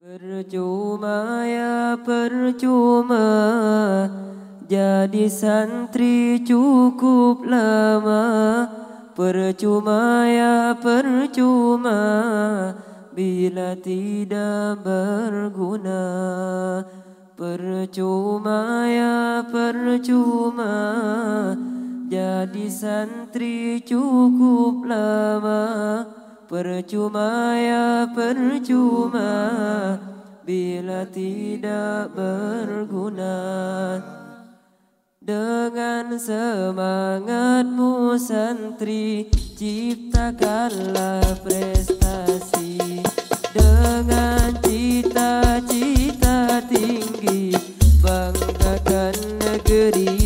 Percuma ya percuma. Jadi santri cukup lama. Percuma ya percuma. Bila tidak berguna. Percuma ya percuma. Jadi santri cukup lama. Percuma ya percuma. Bila tidak berguna. Dengan semangatmu santri Ciptakanlah prestasi. Dengan cita-cita tinggi Banggakan negeri.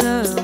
awesome.